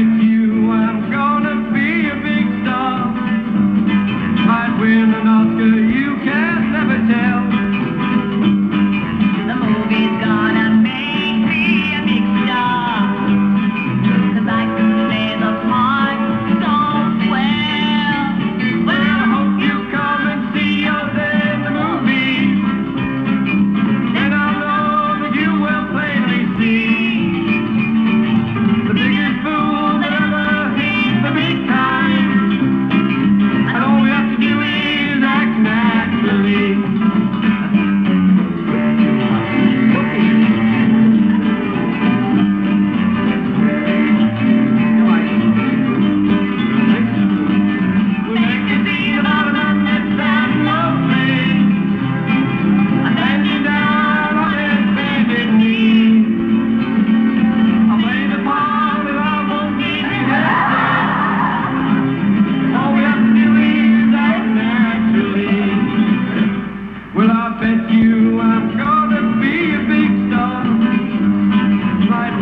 with you, I'm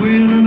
will